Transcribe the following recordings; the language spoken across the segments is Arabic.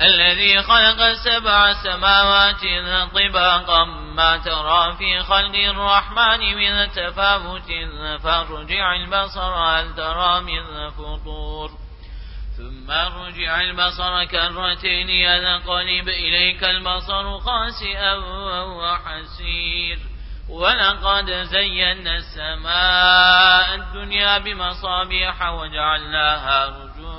الذي خلق سبع سماوات طباقا ما ترى في خلق الرحمن من تفاوت فارجع البصر هل ترى من فطور. ثم ارجع البصر كرتين ينقلب إليك البصر خاسئا وهو حسير. ولقد زينا السماء الدنيا بمصابيح وجعلناها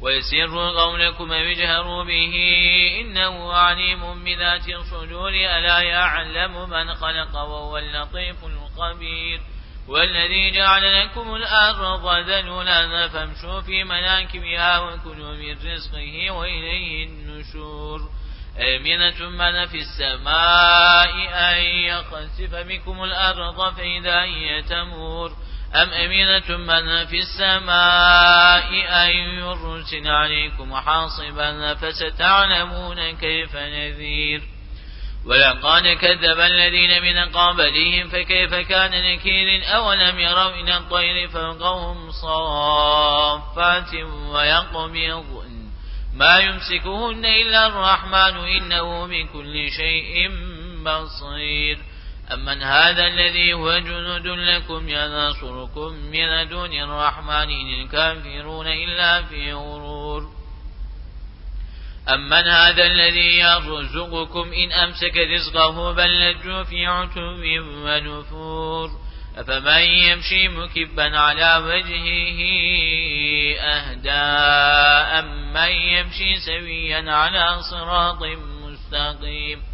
ويسروا قولكم ويجهروا به. إنه عليم بذات الصدور. ألا يعلم من خلق وهو اللطيف الخبير. والذي جعل لكم الأرض ذلولا فامشوا في مناكبها وكلوا من رزقه وإليه النشور. أمنة من في السماء أن يخسف بكم الأرض فإذا هي تمور. أم أمينة من في السماء أن يرسل عليكم حاصبا فستعلمون كيف نذير؟ ولقد كذب الذين من قبلهم فكيف كان نكير؟ أولم يروا إلى الطير فوقهم صافات ويقبض؟ ما يمسكهن إلا الرحمن إنه بكل شيء بصير. أمن هذا الذي هو جند لكم ينصركم من دون الرحمن إن الكافرون إلا في غرور أمن هذا الذي يرزقكم إن أمسك رزقه بل لجوا في عتو ونفور أفمن يمشي مكبا على وجهه أهدى أمن يمشي سويا على صراط مستقيم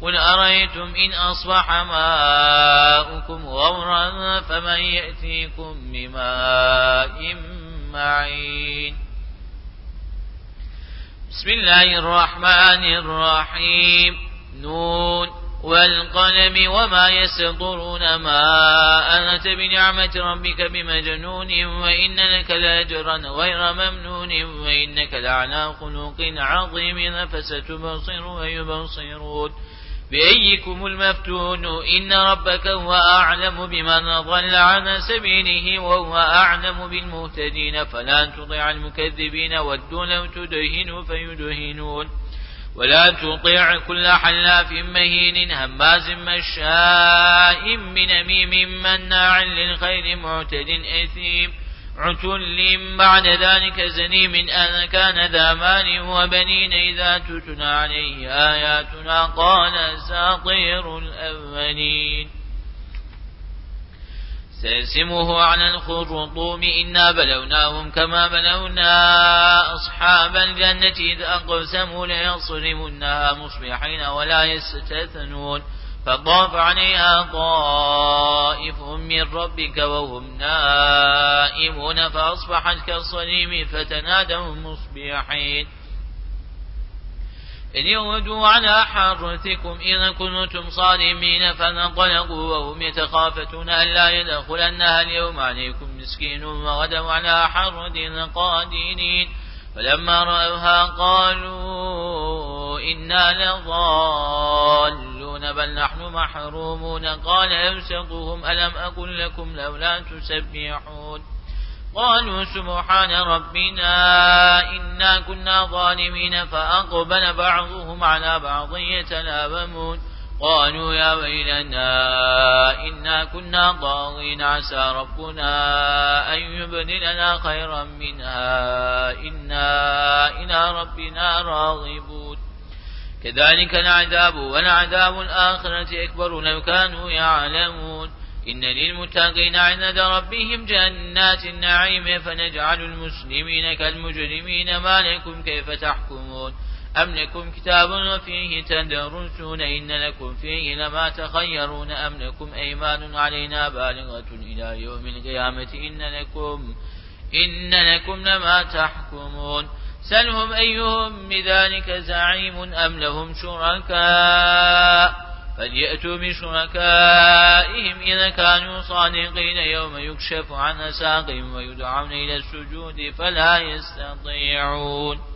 قل أرأيتم إن أصبح ماؤكم غورا فمن يأتيكم بماء معين بسم الله الرحمن الرحيم نون والقلم وما يسطرون ما أنت بنعمة ربك بمجنون وإن لك لاجرا غير ممنون وإنك لعلى خلق عظيم فستبصر ويبصرون بأيكم المفتون إن ربك هو أعلم بمن ضل عن سبيله وهو أعلم بالمهتدين فلا تطع المكذبين ودوا لو تدهنوا فيدهنون ولا تطيع كل حلاف مهين هماز مشاء بنميم مناع للخير معتد أثيم عتل بعد ذلك زنيم أن كان ذا مال وبنين إذا تتنى عليه آياتنا قال ساطير الأولين. سيسمه على الخرطوم إنا بلوناهم كما بلونا أصحاب الجنة إذ أقسموا ليصرمنها مصبحين ولا يستثنون. فطاف عليها طائف من ربك وهم نائمون فأصبحت كالصليم فتنادوا مصبحين. إن يودوا على حرثكم إن كنتم صارمين فانطلقوا وهم يتخافتون ألا يدخلنها اليوم عليكم مسكين وغدوا على حرد قادرين. فلما رأوها قالوا إنا لضالون بل نحن محرومون قال أمسطهم ألم أقل لكم لولا تسبحون قالوا سبحان ربنا إنا كنا ظالمين فأقبل بعضهم على بعض يتلابمون قالوا يا ويلنا إنا كنا ضاغين عسى ربنا أن يبدلنا خيرا منها إنا إلى ربنا راغبون كذلك العذاب والعذاب الآخرة أكبر لو كانوا يعلمون. إن للمتقين عند ربهم جنات النعيم فنجعل المسلمين كالمجرمين. ما لكم كيف تحكمون؟ أم لكم كتاب فيه تدرسون؟ إن لكم فيه لما تخيرون. أم لكم أيمان علينا بالغة إلى يوم القيامة؟ إن لكم إن لكم لما تحكمون. سلهم أيهم بذلك زعيم أم لهم شركاء؟ فليأتوا بشركائهم إذا كانوا صادقين يوم يكشف عن ساقهم ويدعون إلى السجود فلا يستطيعون.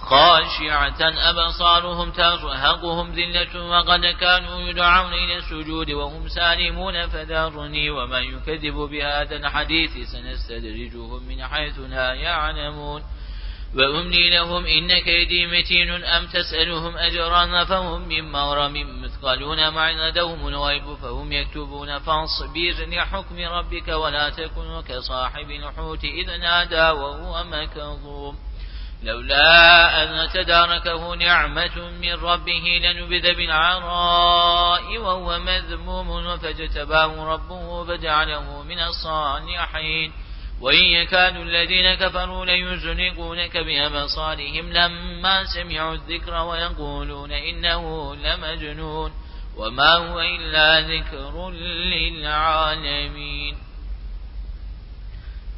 خاشعة أبصارهم ترهقهم ذلة وقد كانوا يدعون إلى السجود وهم سالمون فذرني ومن يكذب بهذا الحديث سنستدرجهم من حيث لا يعلمون. وأملي لهم إن كيدي متين أم تسألهم أجرا فهم من مغرم مثقلون مع ندوهم الغيب فهم يكتبون فاصبر لحكم ربك ولا تكن كصاحب الحوت إذ نادى وهو مكظوم. لولا أن تداركه نعمة من ربه لنبذ بالعراء وهو مذموم فاجتباه ربه فجعله من الصالحين. وإن يكاد الذين كفروا ليزنقونك بأبصارهم لما سمعوا الذكر ويقولون إنه لمجنون. وما هو إلا ذكر للعالمين.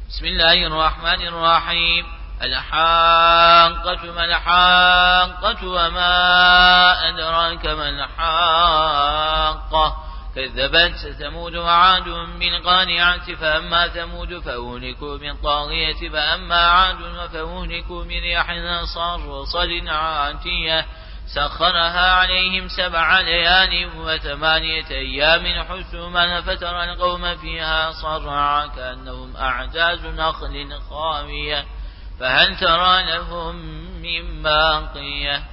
بسم الله الرحمن الرحيم. الحاقة ما الحاقة وما أدراك ما الحاقة. كذبت ثمود وعاد بالقانعة فأما ثمود فأهلكوا بالطاغية فأما عاد فأهلكوا برياح صرصر عاتية. سخرها عليهم سبع ليال وثمانية أيام حسوما فترى القوم فيها صرعا كأنهم أعجاز نخل خاوية. فهل ترى لهم من باقية؟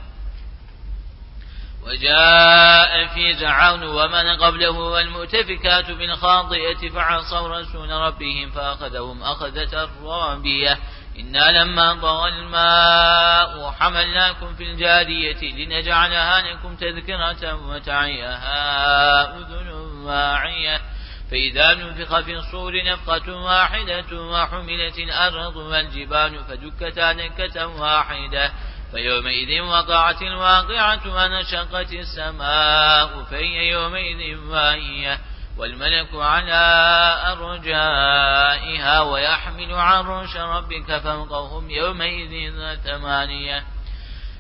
وجاء في زعون ومن قبله والمؤتفكات بالخاطئة فعصوا رسول ربهم فأخذهم أخذة رابية. إنا لما طغى الماء حملناكم في الجارية لنجعلها لكم تذكرة وتعيها أذن واعية. فإذا نفخ في الصور نفقة واحدة وحملت الأرض والجبال فدكتا دكة واحدة فيومئذ وقعت الواقعة ونشقت السماء فهي يومئذ واهية. والملك على أرجائها ويحمل عرش ربك فوقهم يومئذ ثمانية.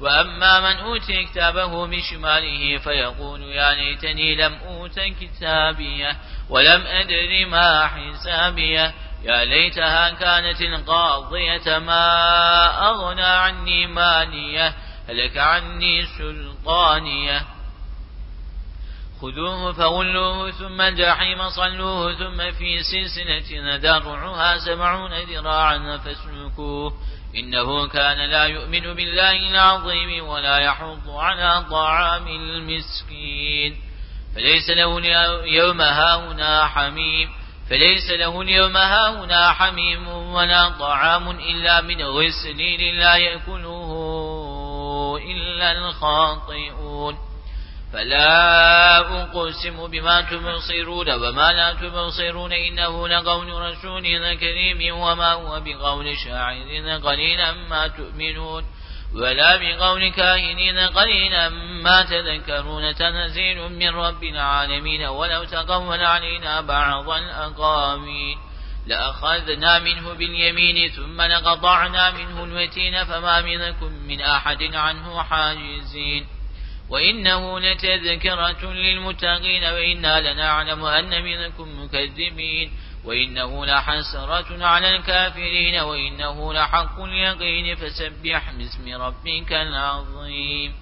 وأما من أوتي كتابه بشماله فيقول يا ليتني لم أوت كتابيه ولم أدر ما حسابيه يا ليتها كانت القاضية ما أغنى عني ماليه هلك عني سلطانيه خذوه فغلوه ثم الجحيم صلوه ثم في سلسلة درعها سبعون ذراعا فاسلكوه إنه كان لا يؤمن بالله العظيم ولا يحض على طعام المسكين. فليس له يوم هاهنا حميم. فليس له اليوم هاهنا حميم ولا طعام إلا من غسلين لا يأكله إلا الخاطئون. فلا أقسم بما تبصرون وما لا تبصرون إنه لقول رسول كريم وما هو بقول شاعر قليلا ما تؤمنون ولا بقول كاهنين قليلا ما تذكرون تنزيل من رب العالمين ولو تقول علينا بعض الأقامين لأخذنا منه باليمين ثم لقطعنا منه الوتين فما منكم من أحد عنه حاجزين وإنه لتذكرة للمتقين وإنا لنعلم أن منكم مكذبين وإنه لحسرة على الكافرين وإنه لحق اليقين فسبح باسم ربك العظيم.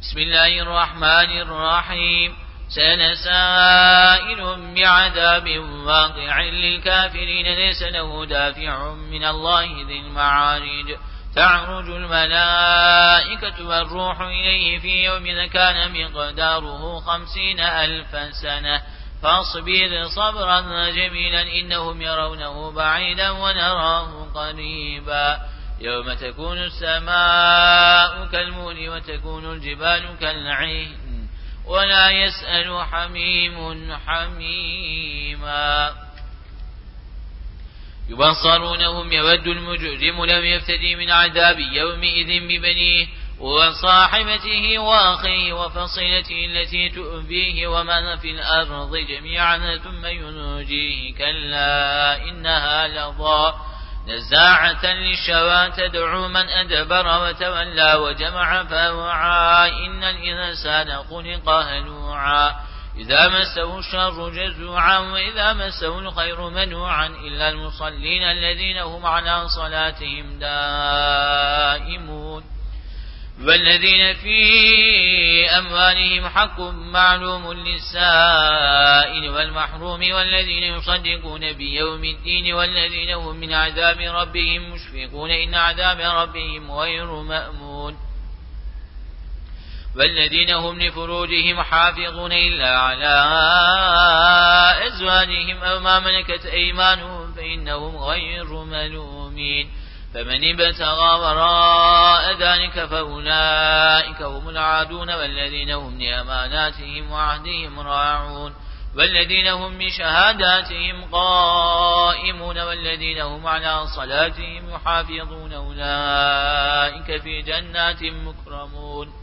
بسم الله الرحمن الرحيم. سنسائل بعذاب واقع للكافرين ليس له دافع من الله ذي المعارج. تعرج الملائكة والروح إليه في يوم كان مقداره خمسين ألف سنة. فاصبر صبرا جميلا إنهم يرونه بعيدا ونراه قريبا. يوم تكون السماء كالمول وتكون الجبال كالعين ولا يسأل حميم حميما. يبصرونهم يود المجرم لم يفتدي من عذاب يومئذ ببنيه وصاحبته وأخيه وفصيلته التي تؤذيه ومن في الأرض جميعا ثم ينجيه كلا إنها لضاء نزاعة للشوى تدعو من أدبر وتولى وجمع فوعى إن الإنسان خلق هلوعا إذا مسه الشر جزوعا وإذا مسه الخير منوعا إلا المصلين الذين هم على صلاتهم دائمون. والذين في أموالهم حق معلوم للسائل والمحروم والذين يصدقون بيوم الدين والذين هم من عذاب ربهم مشفقون إن عذاب ربهم غير مأمون. والذين هم لفروجهم حافظون إلا على أزواجهم أو ما ملكت أيمانهم فإنهم غير ملومين. فمن ابتغى وراء ذلك فأولئك هم العادون والذين هم لأماناتهم وعهدهم راعون. والذين هم بشهاداتهم قائمون والذين هم على صلاتهم يحافظون أولئك في جنات مكرمون.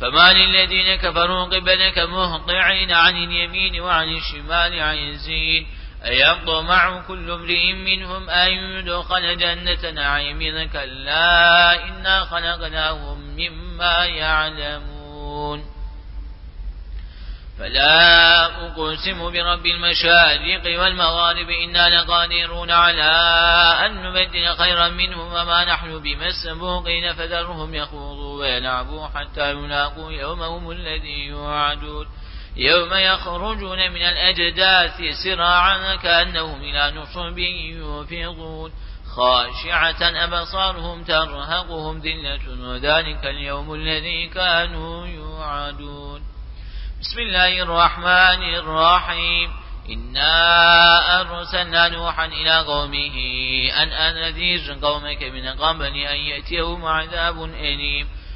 فما للذين كفروا قبلك مهطعين عن اليمين وعن الشمال عزين أيطمع كل امرئ منهم أن يدخل جنة نعيم كلا إنا خلقناهم مما يعلمون فلا أقسم برب المشارق والمغارب إنا لقادرون على أن نبدل خيرا منهم وما نحن بمسبوقين فذرهم يخوضوا ويلعبوا حتى يلاقوا يومهم الذي يوعدون. يوم يخرجون من الأجداث سراعا كأنهم إلى نصب يوفضون. خاشعة أبصارهم ترهقهم ذلة وذلك اليوم الذي كانوا يوعدون. بسم الله الرحمن الرحيم. إنا أرسلنا نوحا إلى قومه أن أنذير قومك من قبل أن يأتيهم عذاب أليم.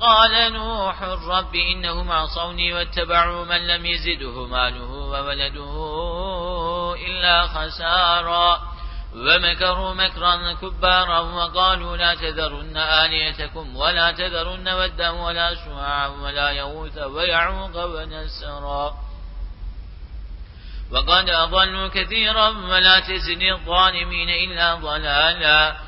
قال نوح رب إنهم عصوني واتبعوا من لم يزده ماله وولده إلا خسارا ومكروا مكرا كبارا وقالوا لا تذرن آليتكم ولا تذرن ودا ولا شعاعا ولا يغوث ويعوق ونسرا. وقد أضلوا كثيرا ولا تزن الظالمين إلا ضلالا.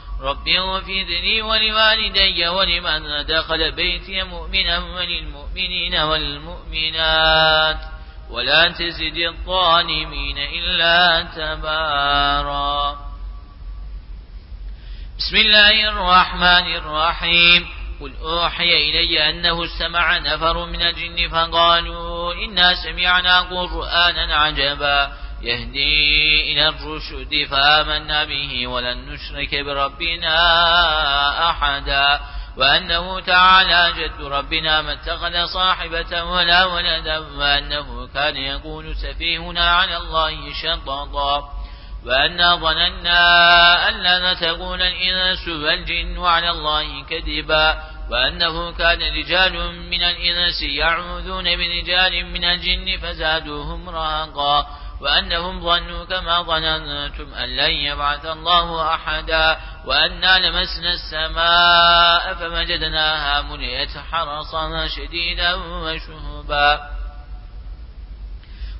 رب اغفر لي ولوالدي ولمن دخل بيتي مؤمنا وللمؤمنين والمؤمنات ولا تزد الظالمين إلا تبارا. بسم الله الرحمن الرحيم. قل أوحي إلي أنه استمع نفر من الجن فقالوا إنا سمعنا قرآنا عجبا. يهدي إلى الرشد فآمنا به ولن نشرك بربنا أحدا وأنه تعالى جد ربنا ما اتخذ صاحبة ولا ولدا وأنه كان يقول سفيهنا على الله شططا وأنا ظننا أن لا تقول الإنس والجن على الله كذبا وأنه كان رجال من الإنس يعوذون برجال من الجن فزادوهم رهقا وأنهم ظنوا كما ظننتم أن لن يبعث الله أحدا وأنا لمسنا السماء فمجدناها مليت حرصا شديدا وشهبا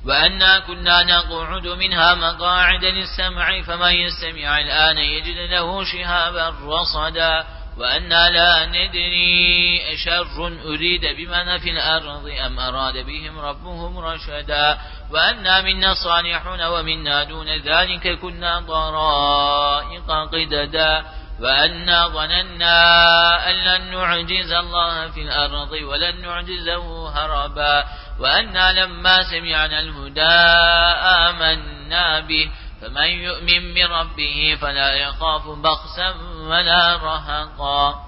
وأنا كنا نقعد منها مقاعد للسمع فمن يستمع الآن يجد له شهابا رصدا. وأنا لا ندري أشر أريد بمن في الأرض أم أراد بهم ربهم رشدا وأنا منا صالحون ومنا دون ذلك كنا ضرائق قددا وأنا ظننا أن لن نعجز الله في الأرض ولن نعجزه هربا وأنا لما سمعنا الهدى آمنا به فمن يؤمن بربه فلا يخاف بخسا ولا رهقا.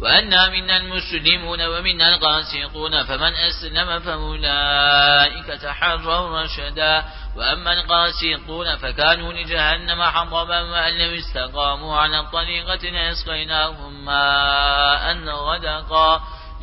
وأنا منا المسلمون ومنا القاسطون فمن أسلم فأولئك تحروا رشدا. وأما القاسطون فكانوا لجهنم حطبا وأن لم استقاموا على الطريقة لأسقيناهم ماء غدقا.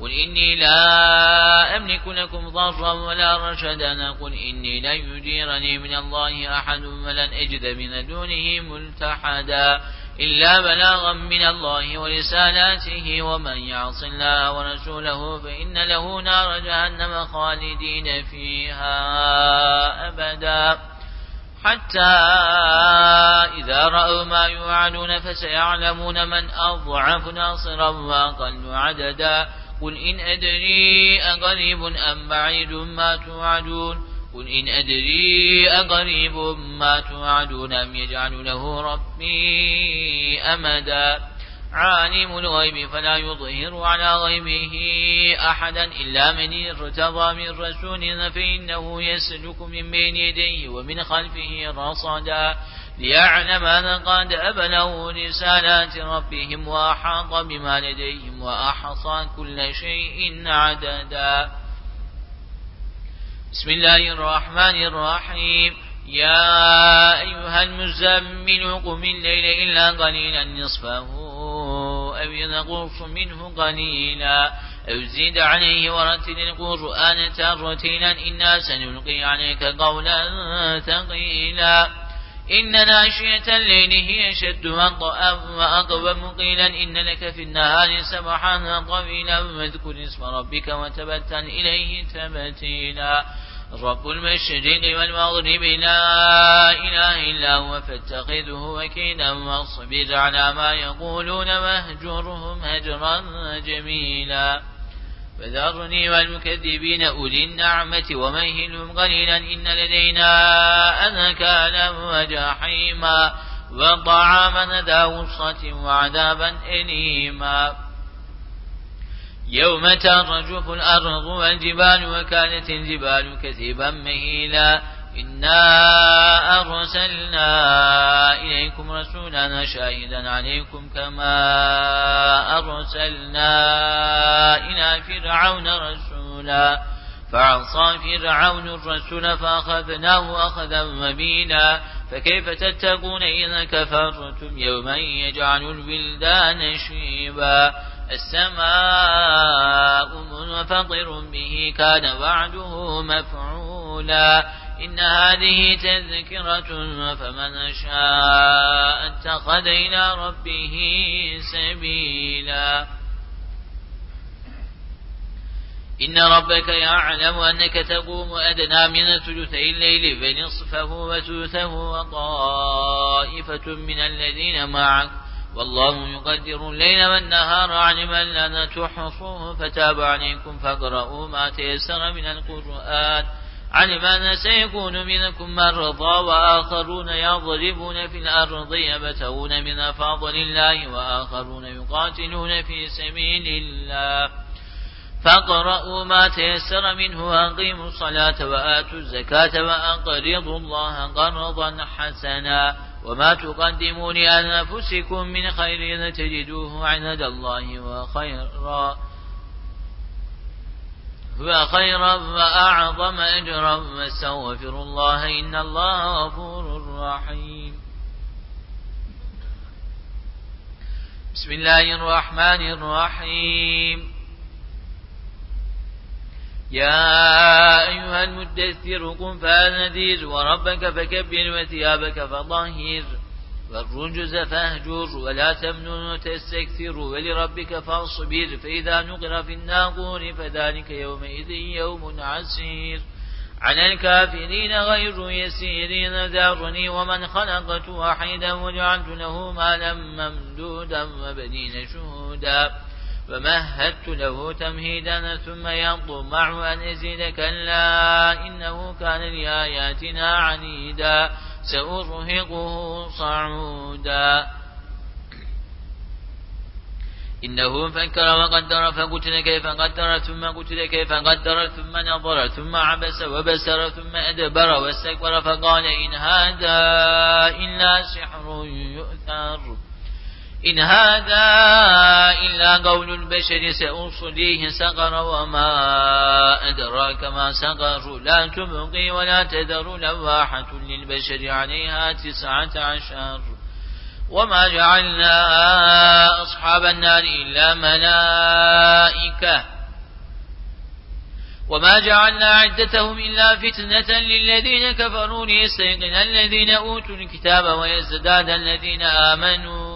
قل إني لا أملك لكم ضرا ولا رشدا. قل إني لن يجيرني من الله أحد ولن أجد من دونه ملتحدا إلا بلاغا من الله ورسالاته ومن يعص الله ورسوله فإن له نار جهنم خالدين فيها أبدا. حتى إذا رأوا ما يوعدون فسيعلمون من أضعف ناصرا وأقل عددا. قل إن أدري أقريب أم بعيد ما توعدون قل إن أدري أقريب ما توعدون أم يجعل له ربي أمدا عالم الغيب فلا يظهر على غيبه أحدا إلا من ارتضى من رسول فإنه يسلك من بين يديه ومن خلفه رصدا ليعلم أن قد أبلغوا رسالات ربهم وأحاط بما لديهم وأحصى كل شيء عددا. بسم الله الرحمن الرحيم. يا أيها المزمل قم الليل إلا قليلا نصفه أو ينقص منه قليلا. أو زيد عليه ورتل القرآن ترتيلا. إنا سنلقي عليك قولا ثقيلا. إن ناشية الليل هي شد وطأ وأقوم قيلا. إن لك في النهار سبحا طويلا. واذكر اسم ربك وتبتل إليه تبتيلا. رب المشرق والمغرب لا إله إلا هو فاتخذه وكيلا واصبر على ما يقولون واهجرهم هجرا جميلا. فذرني والمكذبين أولي النعمة ومهلهم قليلا إن لدينا أنكالا وجحيما. وطعاما ذا وصة وعذابا أليما. يوم ترجف الأرض والجبال وكانت الجبال كثيبا مهيلا. إنا أرسلنا إليكم رسولنا شاهدا عليكم كما أرسلنا إلى فرعون رسولا. فعصى فرعون الرسول فأخذناه أخذا وبيلا. فكيف تتقون إذا كفرتم يوما يجعل الولدان شيبا. السماء منفطر به كان وعده مفعولا. إن هذه تذكرة فمن شاء اتخذ إلى ربه سبيلا. إن ربك يعلم أنك تقوم أدنى من ثلثي الليل فنصفه وثلثه وطائفة من الذين معك. والله يقدر الليل والنهار علما لنا تحصوه فتاب عليكم فاقرؤوا ما تيسر من القرآن. علم أن سيكون منكم مرضى وآخرون يضربون في الأرض يبتغون من فضل الله وآخرون يقاتلون في سبيل الله. فاقرؤوا ما تيسر منه وأقيموا الصلاة وآتوا الزكاة وأقرضوا الله قرضا حسنا. وما تقدموا لأنفسكم من خير تجدوه عند الله وخيرا. هو خيرا وأعظم أجرا واستغفر الله إن الله غفور رحيم. بسم الله الرحمن الرحيم. يا أيها المدثر قم فأنذير وربك فكبر وثيابك فطهر والرجز فاهجر ولا تمنن تستكثر ولربك فاصبر فإذا نقر في الناقور فذلك يومئذ يوم عسير. على الكافرين غير يسير ذرني ومن خلقت وحيدا وجعلت له مالا ممدودا وبنين شهودا. فمهدت له تمهيدا ثم يطمع أن يزيد كلا إنه كان لآياتنا عنيدا سأرهقه صعودا. إنه فكر وقدر فقتل كيف قدر ثم قتل كيف قدر ثم نظر ثم عبس وبسر ثم أدبر واستكبر فقال إن هذا إلا سحر يؤثر. إن هذا إلا قول البشر سأصليه سقر وما أدراك ما سقر. لا تبقي ولا تذر لواحة للبشر عليها تسعة عشر. وما جعلنا أصحاب النار إلا ملائكة. وما جعلنا عدتهم إلا فتنة للذين كفروا ليستيقن الذين أوتوا الكتاب ويزداد الذين آمنوا.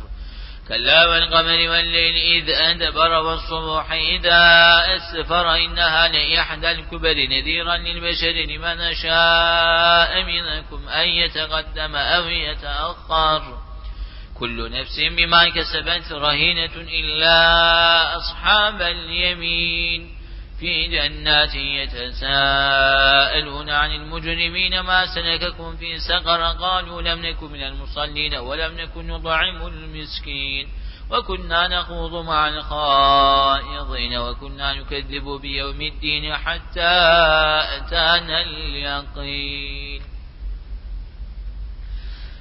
كلا والقمر والليل إذ أدبر والصبح إذا أسفر إنها لإحدى الكبر نذيرا للبشر لمن شاء منكم أن يتقدم أو يتأخر. كل نفس بما كسبت رهينة إلا أصحاب اليمين. في جنات يتساءلون عن المجرمين ما سلككم في سقر قالوا لم نكن من المصلين ولم نكن نطعم المسكين وكنا نخوض مع الخائضين وكنا نكذب بيوم الدين حتى أتانا اليقين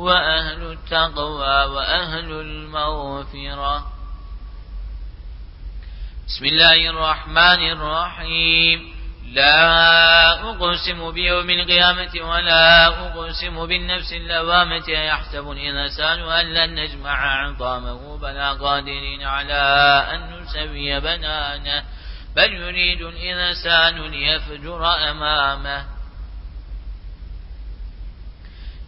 وأهل التقوى وأهل المغفرة. بسم الله الرحمن الرحيم. لا أقسم بيوم القيامة ولا أقسم بالنفس اللوامة. يحسب الإنسان أن لن نجمع عظامه بلا قادرين على أن نسوي بنانه. بل يريد الإنسان ليفجر أمامه.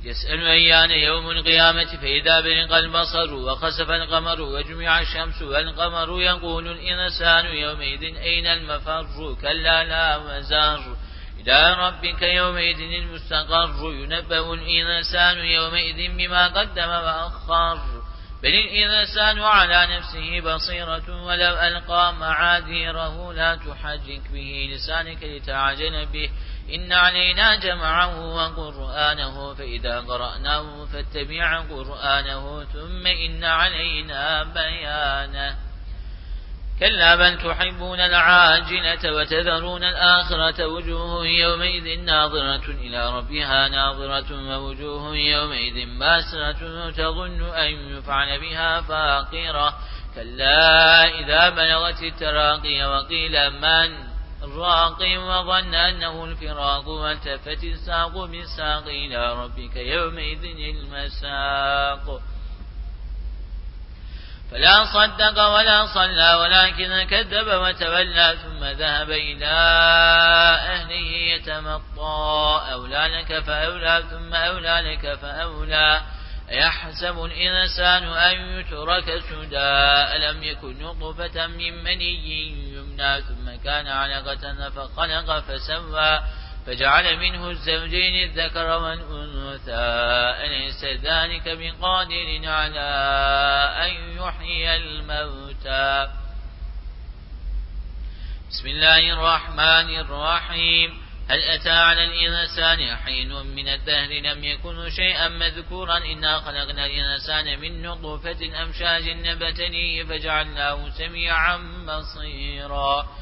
يسأل أيان يوم القيامة فإذا برق البصر وخسف القمر وجمع الشمس والقمر يقول الإنسان يومئذ أين المفر؟ كلا لا وزار إلى ربك يومئذ المستقر. ينبأ الإنسان يومئذ بما قدم وأخر. بل الإنسان على نفسه بصيرة ولو ألقى معاذيره لا تحجك به لسانك لتعجل به. إن علينا جمعه وقرآنه فإذا قرأناه فاتبع قرآنه ثم إن علينا بيانه. كلا بل تحبون العاجلة وتذرون الآخرة وجوه يومئذ ناظرة إلى ربها ناظرة ووجوه يومئذ باسرة تظن أن يفعل بها فاقرة. كلا إذا بلغت التراقي وقيل من راق وظن أنه الفراق والتفت الساق بالساق إلى ربك يومئذ المساق. فلا صدق ولا صلى ولكن كذب وتولى ثم ذهب إلى أهله يتمطى. أولى لك فأولى ثم أولى لك فأولى. أيحسب الإنسان أن يترك سدى؟ ألم يكن نطفة من مني يمنى ثم كان علقة فخلق فسوى فجعل منه الزوجين الذكر والأنثى. أليس ذلك بقادر على أن يحيي الموتى؟ بسم الله الرحمن الرحيم. هل أتى على الإنسان حين من الدهر لم يكن شيئا مذكورا؟ إنا خلقنا الإنسان من نطفة أمشاج نبتنيه فجعلناه سميعا بصيرا.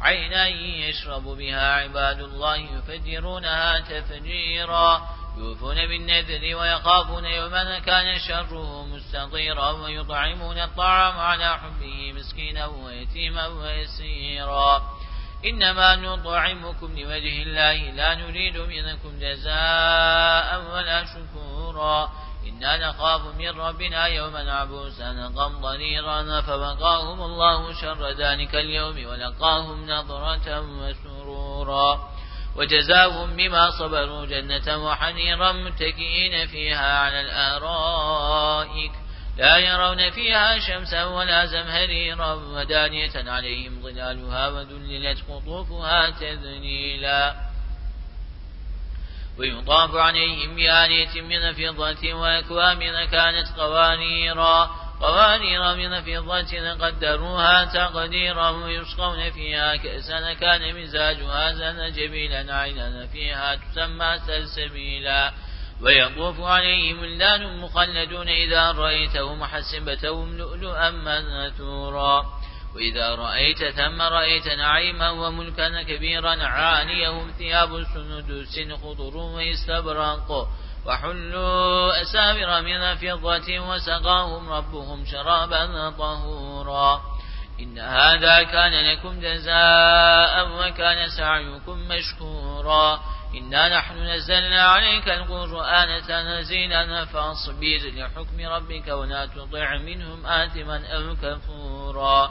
عينا يشرب بها عباد الله يفجرونها تفجيرا يوفون بالنذر ويخافون يوما كان شره مستطيرا ويطعمون الطعام على حبه مسكينا ويتيما ويسيرا. إنما نطعمكم لوجه الله لا نريد منكم جزاء ولا شكورا. إنا نخاف من ربنا يوما عبوسا قمضريرا فوقاهم الله شر ذلك اليوم ولقاهم نظرة وسرورا. وجزاهم بما صبروا جنة وحنيرا متكئين فيها على الآرائك. لا يرون فيها شمسا ولا زمهريرا ودانية عليهم ظلالها وذللت قطوفها تذليلا. ويطاف عليهم بآنية من فضة وأكوام كانت قوانيرا. قوانير من فضة قدروها تقديرا ويسقون فيها كأسا كان مزاجها زنجبيلا عينا فيها تسمى سلسبيلا. ويطوف عليهم ولدان مخلدون إذا رأيتهم حسبتهم لؤلؤا منثورا. وإذا رأيت ثم رأيت نعيما وملكا كبيرا عانيهم ثياب سندس خضر ويستبرق وحلوا أسامر من فضة وسقاهم ربهم شرابا طهورا إن هذا كان لكم جزاء وكان سعيكم مشكورا إنا نحن نزلنا عليك القرآن تنزيلا فاصبر لحكم ربك ولا تطع منهم آثما أو كفورا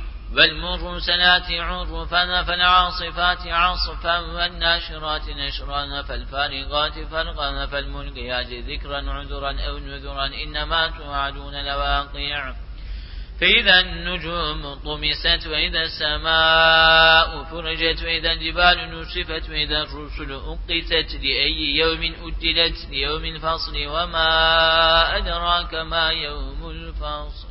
والمرسلات عرفا فالعاصفات عصفا والناشرات نشرا فالفارغات فرقا فالملقيات ذكرا عذرا أو نذرا إنما توعدون لواقع. فإذا النجوم طمست وإذا السماء فرجت وإذا الجبال نصفت وإذا الرسل أقتت لأي يوم أجلت ليوم الفصل وما أدراك ما يوم الفصل.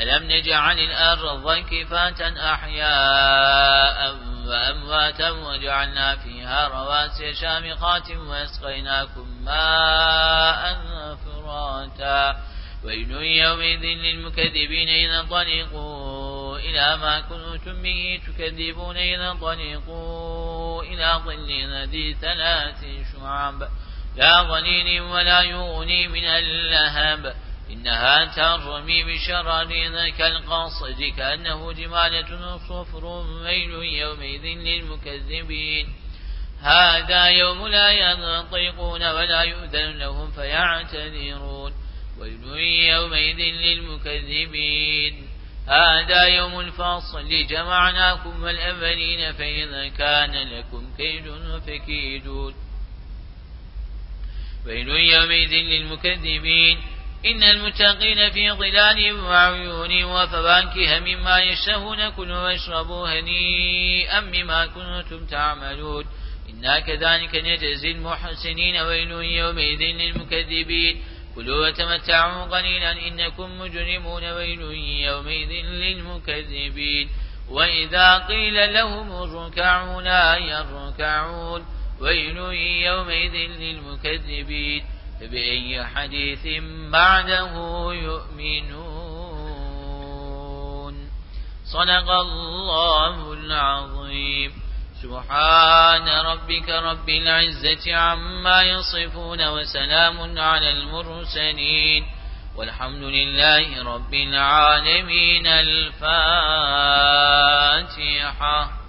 ألم نجعل الأرض كفاة أحياء وأمواتا وجعلنا فيها رواسي شامخات وأسقيناكم ماء فراتا. ويل يومئذ للمكذبين إذا طلقوا إلى ما كنتم به تكذبون. إذا طلقوا إلى ظل ذي ثلاث شعب. لا ظليل ولا يغني من اللهب. إنها ترمي بشرر كالقصد كأنه جمالة صفر ويل يومئذ للمكذبين. هذا يوم لا ينطقون ولا يؤذن لهم فيعتذرون. ويل يومئذ للمكذبين. هذا يوم الفصل. جمعناكم والأولين فإذا كان لكم كيد فكيدون. ويل يومئذ للمكذبين. إن المتقين في ظلال وعيون وفواكه مما يشتهون كلوا واشربوا هنيئا بما كنتم تعملون. إنا كذلك نجزي المحسنين ويل يومئذ للمكذبين. كلوا وتمتعوا قليلا إنكم مجرمون ويل يومئذ للمكذبين. وإذا قيل لهم اركعوا لا يركعون. ويل يومئذ للمكذبين. فبأي حديث بعده يؤمنون. صدق الله العظيم. سبحان ربك رب العزة عما يصفون وسلام على المرسلين. والحمد لله رب العالمين. الفاتحة.